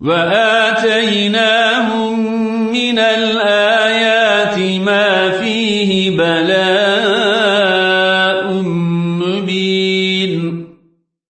وآتيناهم من الآيات ما فيه بلاء مبين.